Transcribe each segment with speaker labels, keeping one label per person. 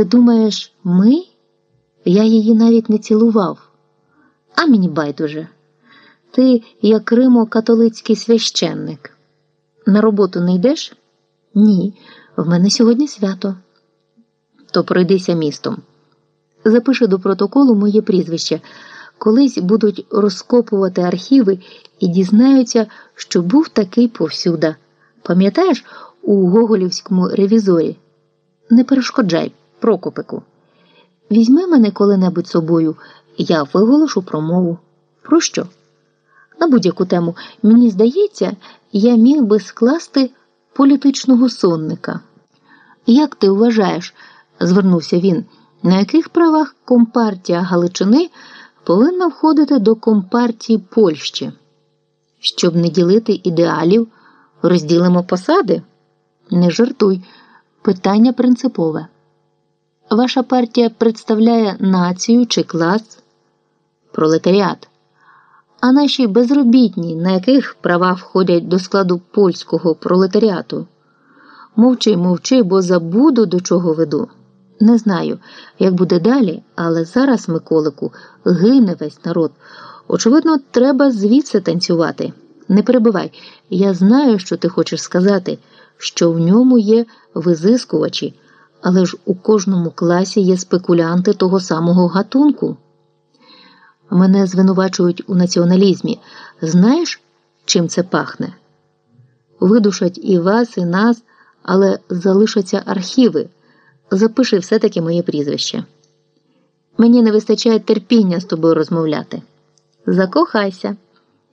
Speaker 1: Ти думаєш, ми? Я її навіть не цілував. А мені байдуже. Ти, як римо-католицький священник. На роботу не йдеш? Ні, в мене сьогодні свято. То пройдися містом. Запиши до протоколу моє прізвище. Колись будуть розкопувати архіви і дізнаються, що був такий повсюда. Пам'ятаєш у Гоголівському ревізорі? Не перешкоджай, Прокопику. Візьми мене коли-небудь собою, я виголошу промову. Про що? На будь-яку тему, мені здається, я міг би скласти політичного сонника. Як ти вважаєш, звернувся він, на яких правах Компартія Галичини повинна входити до Компартії Польщі? Щоб не ділити ідеалів, розділимо посади? Не жартуй, питання принципове. Ваша партія представляє націю чи клас? Пролетаріат. А наші безробітні, на яких права входять до складу польського пролетаріату? Мовчи, мовчи, бо забуду, до чого веду. Не знаю, як буде далі, але зараз, Миколику, гине весь народ. Очевидно, треба звідси танцювати. Не перебивай. Я знаю, що ти хочеш сказати, що в ньому є визискувачі, але ж у кожному класі є спекулянти того самого гатунку. Мене звинувачують у націоналізмі. Знаєш, чим це пахне? Видушать і вас, і нас, але залишаться архіви. Запиши все-таки моє прізвище. Мені не вистачає терпіння з тобою розмовляти. Закохайся.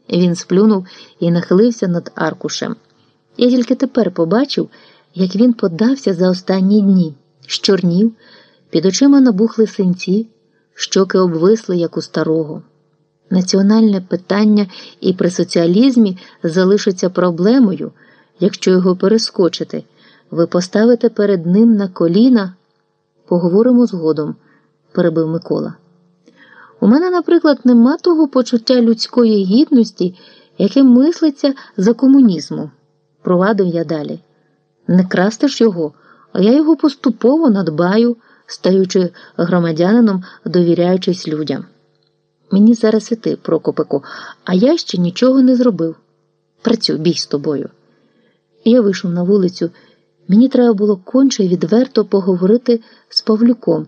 Speaker 1: Він сплюнув і нахилився над аркушем. Я тільки тепер побачив, як він подався за останні дні, щорнів, під очима набухли синці, щоки обвисли, як у старого. Національне питання і при соціалізмі залишиться проблемою, якщо його перескочити. Ви поставите перед ним на коліна. Поговоримо згодом, перебив Микола. У мене, наприклад, нема того почуття людської гідності, яке мислиться за комунізму, провадив я далі. Не красти ж його, а я його поступово надбаю, стаючи громадянином, довіряючись людям. Мені зараз іти, Прокопику, а я ще нічого не зробив. Працюй, бій з тобою. Я вийшов на вулицю. Мені треба було конче відверто поговорити з Павлюком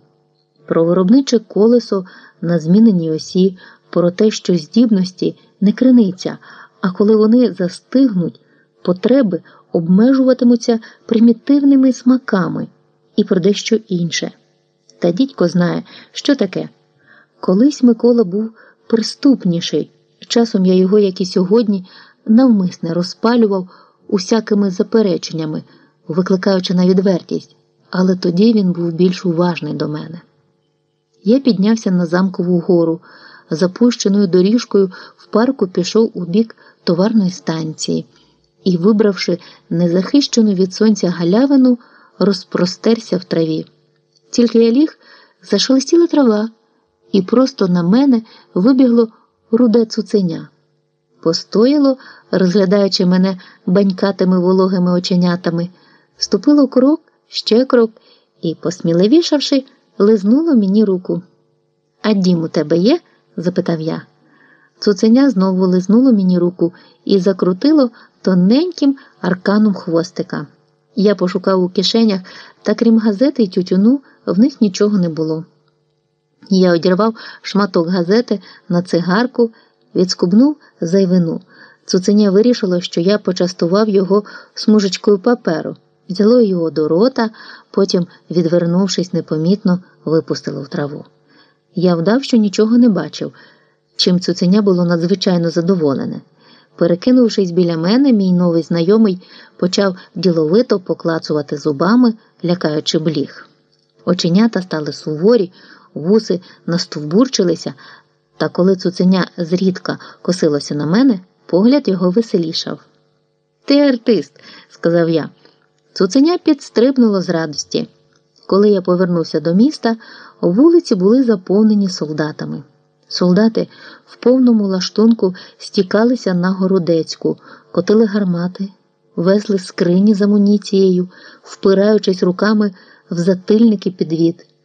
Speaker 1: про виробниче колесо на зміненій осі, про те, що здібності не криниця, а коли вони застигнуть, потреби обмежуватимуться примітивними смаками і про дещо інше. Та дідько знає, що таке. Колись Микола був приступніший, часом я його, як і сьогодні, навмисне розпалював усякими запереченнями, викликаючи на відвертість, але тоді він був більш уважний до мене. Я піднявся на замкову гору, запущеною доріжкою в парку пішов у бік товарної станції і, вибравши незахищену від сонця галявину, розпростерся в траві. Тільки я ліг, зашелестіла трава, і просто на мене вибігло руде цуценя. Постояло, розглядаючи мене банькатими вологими оченятами, ступило крок, ще крок і, посміливішавши, лизнуло мені руку. А дім у тебе є? запитав я. Цуценя знову лизнуло мені руку і закрутило тоненьким арканом хвостика. Я пошукав у кишенях, та крім газети й тютюну, в них нічого не було. Я одірвав шматок газети на цигарку, відскубнув зайвину. Цуценя вирішило, що я почастував його смужечкою паперу, взяло його до рота, потім, відвернувшись непомітно, випустило в траву. Я вдав, що нічого не бачив, чим цуценя було надзвичайно задоволене. Перекинувшись біля мене, мій новий знайомий почав діловито поклацувати зубами, лякаючи бліг. Оченята стали суворі, вуси настовбурчилися, та коли цуценя зрідка косилося на мене, погляд його веселішав. Ти артист, сказав я. Цуценя підстрибнуло з радості. Коли я повернувся до міста, вулиці були заповнені солдатами. Солдати в повному лаштунку стікалися на городецьку, котили гармати, везли скрині з амуніцією, впираючись руками в затильники підвід.